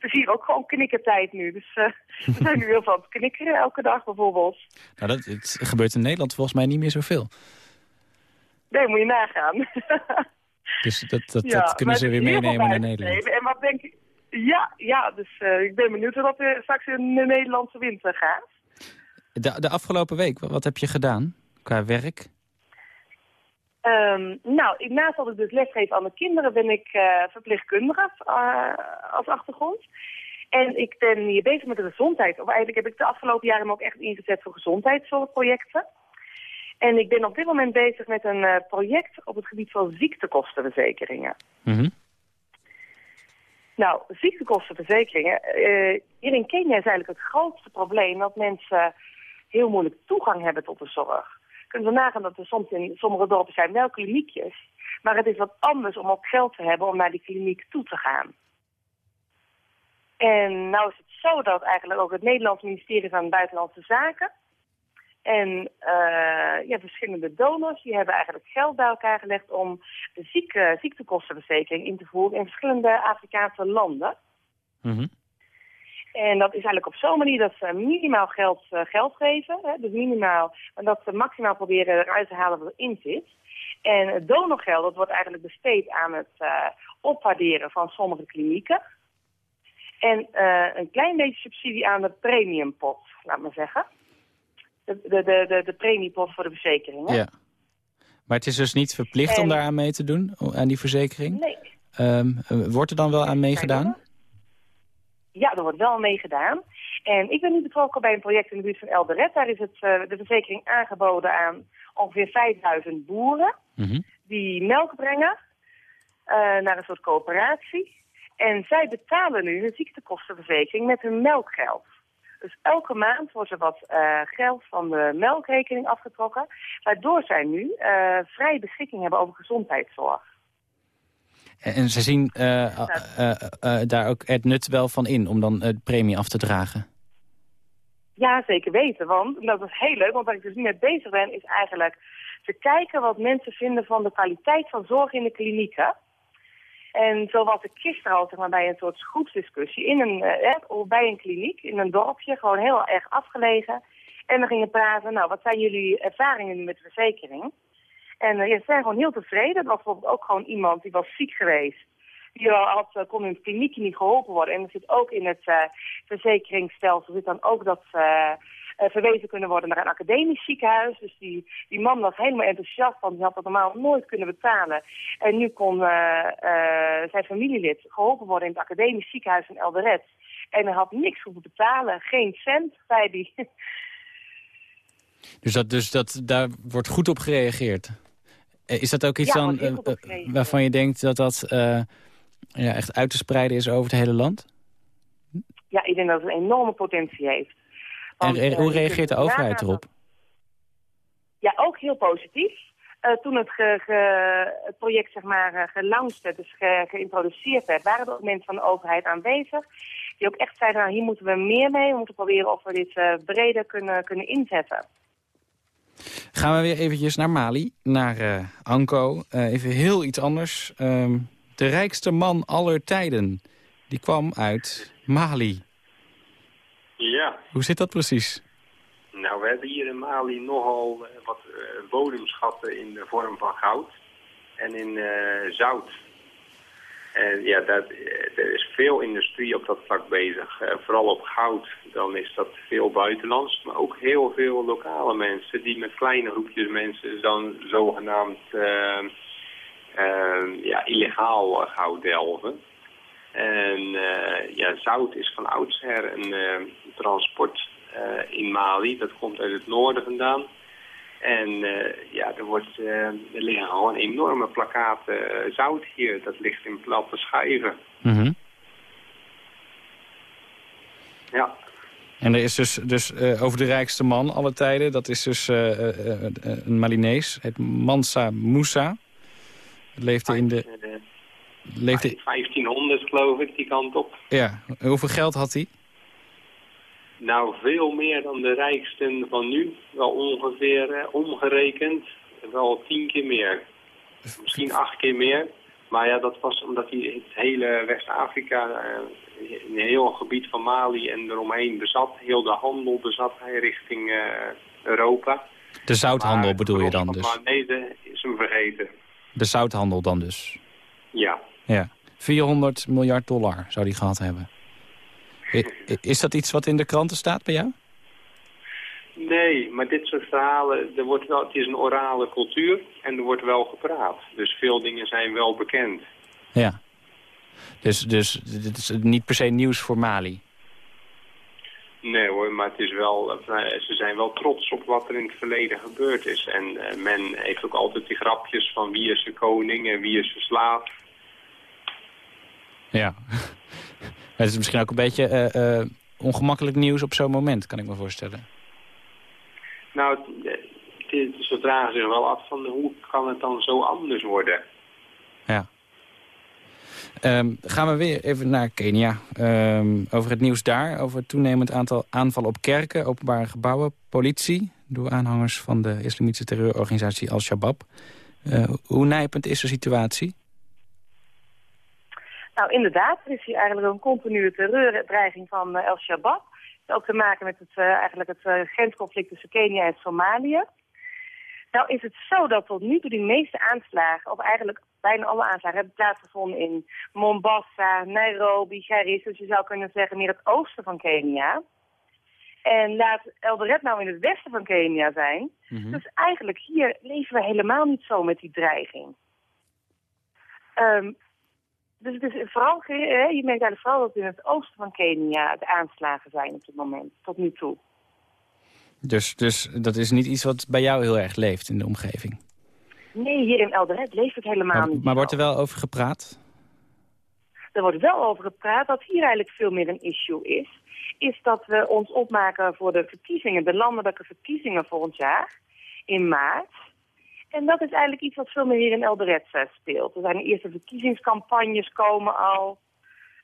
is hier ook gewoon knikkertijd nu. Dus uh, we zijn nu heel veel aan het knikkeren elke dag bijvoorbeeld. Nou, dat het gebeurt in Nederland volgens mij niet meer zoveel. Nee, moet je nagaan. dus dat, dat, ja, dat kunnen ze weer meenemen naar Nederland. En wat denk, ik, Ja, ja, dus eh, ik ben benieuwd hoe dat straks in de Nederlandse winter gaat. De, de afgelopen week, wat heb je gedaan qua werk? Ehm, nou, naast dat ik dus lesgeef aan de kinderen ben ik eh, verpleegkundige eh, als achtergrond. En ik ben hier bezig met de gezondheid. Of eigenlijk heb ik de afgelopen jaren me ook echt ingezet voor gezondheidszorgprojecten. En ik ben op dit moment bezig met een eh, project op het gebied van ziektekostenverzekeringen. Mhm. Nou, ziektekostenverzekeringen. hier in Kenia is eigenlijk het grootste probleem dat mensen heel moeilijk toegang hebben tot de zorg. Kunnen we nagaan dat er soms in sommige dorpen zijn wel kliniekjes. Maar het is wat anders om ook geld te hebben om naar die kliniek toe te gaan. En nou is het zo dat eigenlijk ook het Nederlands ministerie van Buitenlandse Zaken en eh, ja, verschillende donors die hebben eigenlijk geld bij elkaar gelegd om de zieke, ziektekostenverzekering in te voeren in verschillende Afrikaanse landen. Mhm. En dat is eigenlijk op zo'n manier dat ze minimaal geld, eh, geld geven. Hè, dus minimaal, en dat ze maximaal proberen eruit te halen wat erin zit. En het donorgeld dat wordt eigenlijk besteed aan het eh, opwaarderen van sommige klinieken. En eh, een klein beetje subsidie aan de premiumpot, laat maar zeggen. De, de, de, de, premiepot voor de verzekeringen. Ja. Maar het is dus niet verplicht om daaraan mee te doen, aan die verzekering? Nee. Ehm, eh, wordt er dan wel aan meegedaan? Ja, er wordt wel mee gedaan. En ik ben nu betrokken bij een project in de buurt van Eldoret. Daar is het, eh, de verzekering aangeboden aan ongeveer 5000 boeren Mhm. die melk brengen eh, naar een soort coöperatie. En zij betalen nu hun ziektekostenverzekering met hun melkgeld. Dus elke maand wordt er wat eh, geld van de melkrekening afgetrokken, waardoor zij nu vrij beschikking hebben over gezondheidszorg. En, ze zien eh, eh, eh, daar ook het nut wel van in om dan de premie af te dragen? Ja, zeker weten. Want dat is heel leuk. Want waar ik dus nu mee bezig ben, is eigenlijk te kijken wat mensen vinden van de kwaliteit van zorg in de klinieken. En zo was ik gisteren al zeg maar, bij een soort groepsdiscussie in een, eh, eh, bij een kliniek, in een dorpje, gewoon heel erg afgelegen. En we gingen praten, nou, wat zijn jullie ervaringen nu met de verzekering? En eh, ja, ze zijn gewoon heel tevreden. Er was bijvoorbeeld ook gewoon iemand die was ziek geweest. Die al eh, kon in het kliniekje niet geholpen worden. En er zit ook in het eh, verzekeringsstelsel zit dan ook dat ze verwezen kunnen worden naar een academisch ziekenhuis. Dus die, die man was helemaal enthousiast, want die had dat normaal nooit kunnen betalen. En nu kon zijn familielid geholpen worden in het academisch ziekenhuis in Eldoret. En hij had niks hoeven betalen, geen cent, zei hij. Dus, dat, dus dat, daar wordt goed op gereageerd. Eh, Is dat ook iets Ja, dan eh, eh, waarvan je denkt dat dat ja, echt uit te spreiden is over het hele land? ja, ik denk dat het een enorme potentie heeft. En Want, hoe reageert de overheid erop? Ja, ook heel positief. Toen het, ge- ge- het project zeg maar, gelaunched werd, dus ge- geïntroduceerd werd, waren er ook mensen van de overheid aanwezig. Die ook echt zeiden, nou hier moeten we meer mee. We moeten proberen of we dit breder kunnen, kunnen inzetten. Gaan we weer eventjes naar Mali, naar eh, Anko. Eh, even heel iets anders. Ehm, de rijkste man aller tijden, die kwam uit Mali. Ja, Hoe zit dat precies? nou we hebben hier in Mali nogal eh, wat bodemschatten in de vorm van goud en in zout. En ja, dat, eh, er is veel industrie op dat vlak bezig. Eh, vooral op goud, dan is dat veel buitenlands. Maar ook heel veel lokale mensen die met kleine groepjes mensen dan zogenaamd eh, ja, illegaal goud delven. En ja, zout is van oudsher een transport in Mali. Dat komt uit het noorden vandaan. En eh, ja, er, wordt, eh, er liggen gewoon enorme plakaten eh, zout hier. Dat ligt in platte schijven. Mhm. Ja, En er is dus, dus over de rijkste man alle tijden. Dat is dus een Malinees, het Mansa Moussa. Leefde in de... Leefde, 1500 geloof ik, die kant op. ja, hoeveel geld had hij? Nou, veel meer dan de rijksten van nu. Wel ongeveer eh, omgerekend, wel tien keer meer. Misschien acht keer meer. Maar ja, dat was omdat hij het hele West-Afrika, eh, een heel gebied van Mali en eromheen bezat. Heel de handel bezat hij richting eh, Europa. De zouthandel Maar bedoel je dan dus? Maar nee, de- is hem vergeten. De zouthandel dan dus? Ja. Ja. 400 miljard dollar zou die gehad hebben. Is dat iets wat in de kranten staat bij jou? Nee, maar dit soort verhalen, er wordt wel, het is een orale cultuur en er wordt wel gepraat. Dus veel dingen zijn wel bekend. Ja. Dus, dus dit is niet per se nieuws voor Mali. Nee hoor, maar het is wel, ze zijn wel trots op wat er in het verleden gebeurd is. En eh, men heeft ook altijd die grapjes van wie is de koning en wie is de slaaf. Ja. Het is misschien ook een beetje eh, eh, ongemakkelijk nieuws op zo'n moment, kan ik me voorstellen. Nou, ze vragen zich wel af van hoe kan het dan zo anders worden? Ja. Ehm, gaan we weer even naar Kenia. Ehm, over het nieuws daar. Over het toenemend aantal aanvallen op kerken, openbare gebouwen, politie. Door aanhangers van de islamitische terreurorganisatie Al-Shabaab. Eh, hoe nijpend is de situatie? Nou, inderdaad, er is hier eigenlijk een continue terreurdreiging van eh, El Shabaab. Het heeft ook te maken met het, eh, eigenlijk het eh, grensconflict tussen Kenia en Somalië. Nou is het zo dat tot nu toe die meeste aanslagen, of eigenlijk bijna alle aanslagen, hebben plaatsgevonden in Mombasa, Nairobi, Garissa. Dus je zou kunnen zeggen meer het oosten van Kenia. En laat Eldoret nou in het westen van Kenia zijn. Dus eigenlijk hier leven we helemaal niet zo met die dreiging. Ehm, dus het is vooral, hè, je merkt eigenlijk vooral dat in het oosten van Kenia de aanslagen zijn op dit moment, tot nu toe. Dus, dus dat is niet iets wat bij jou heel erg leeft in de omgeving. Nee, hier in Eldoret leeft het helemaal Maar, niet. maar wordt er wel over gepraat? Er wordt wel over gepraat. Wat hier eigenlijk veel meer een issue is, is dat we ons opmaken voor de verkiezingen, de landelijke verkiezingen volgend jaar, in maart. En dat is eigenlijk iets wat veel meer hier in Eldoret eh, speelt. Er zijn de eerste verkiezingscampagnes komen al.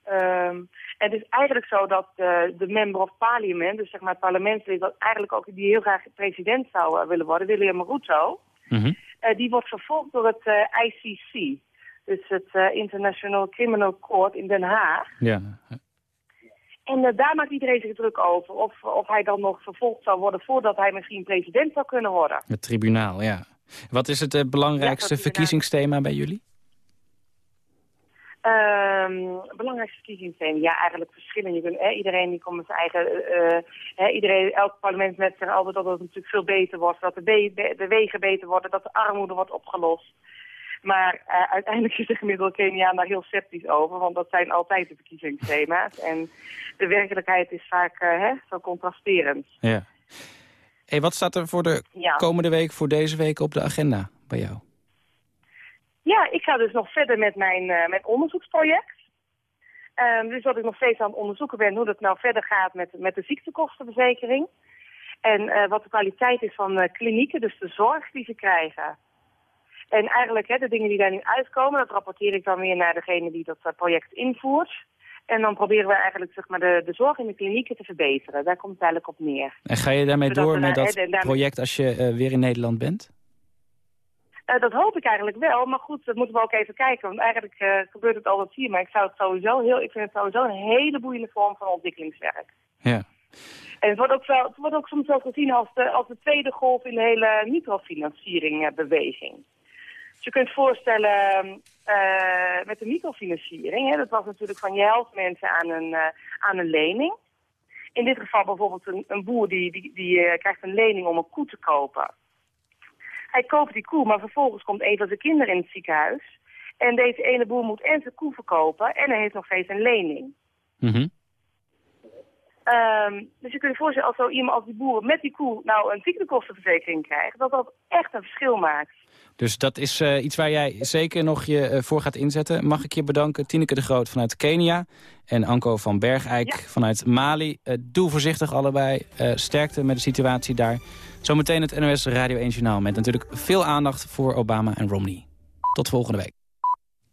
Ehm, en het is eigenlijk zo dat de, de member of parliament, dus zeg maar het parlementslid, dat eigenlijk ook die heel graag president zou eh, willen worden, William Ruto, eh, die wordt vervolgd door het ICC. Dus het International Criminal Court in Den Haag. Ja. En daar maakt iedereen zich druk over. Of, of hij dan nog vervolgd zou worden voordat hij misschien president zou kunnen worden. Het tribunaal, ja. Wat is het eh, belangrijkste Ja, verkiezingsthema bij jullie? Ehm belangrijkste verkiezingsthema, ja, eigenlijk verschillen. Je kunt, iedereen die komt met zijn eigen, eh, eh, iedereen, elk parlement met zegt altijd dat het natuurlijk veel beter wordt, dat de, be- de, de wegen beter worden, dat de armoede wordt opgelost. Maar uiteindelijk is de gemiddelde Keniaan daar heel sceptisch over, want dat zijn altijd de verkiezingsthema's. En de werkelijkheid is vaak hè, zo contrasterend. Ja. Hey, wat staat er voor de Ja. komende week, voor deze week op de agenda bij jou? Ja, ik ga dus nog verder met mijn, mijn onderzoeksproject. Ehm, dus wat ik nog steeds aan het onderzoeken ben, hoe dat nou verder gaat met, met de ziektekostenverzekering. En eh, wat de kwaliteit is van eh, klinieken, dus de zorg die ze krijgen. En eigenlijk hè, de dingen die daar nu uitkomen, dat rapporteer ik dan weer naar degene die dat project invoert. En dan proberen we eigenlijk zeg maar, de, de zorg in de klinieken te verbeteren. Daar komt het eigenlijk op neer. En ga je daarmee Zodat door met dat project als je eh, weer in Nederland bent? Eh, dat hoop ik eigenlijk wel, maar goed, dat moeten we ook even kijken. Want eigenlijk eh, gebeurt het altijd hier, maar ik, zou het sowieso heel, ik vind het sowieso een hele boeiende vorm van ontwikkelingswerk. Ja. En het wordt ook, wel, het wordt ook soms wel gezien als de, als de tweede golf in de hele microfinanciering-beweging. Dus je kunt voorstellen, eh, met de microfinanciering, hè, dat was natuurlijk van je mensen aan een, eh, aan een lening. In dit geval bijvoorbeeld een, een boer die, die, die eh, krijgt een lening om een koe te kopen. Hij koopt die koe, maar vervolgens komt een van zijn kinderen in het ziekenhuis. En deze ene boer moet en zijn koe verkopen en hij heeft nog steeds een lening. Mhm. Ehm, dus je kunt je voorstellen, als zo iemand als die boer met die koe nou een ziektekostenverzekering krijgt, dat dat echt een verschil maakt. Dus dat is eh, iets waar jij zeker nog je eh, voor gaat inzetten. Mag ik je bedanken, Tineke de Groot vanuit Kenia en Anko van Bergijk vanuit Mali. Eh, doe voorzichtig allebei. Sterkte met de situatie daar. Zometeen het NOS Radio 1 Journaal met natuurlijk veel aandacht voor Obama en Romney. Tot volgende week.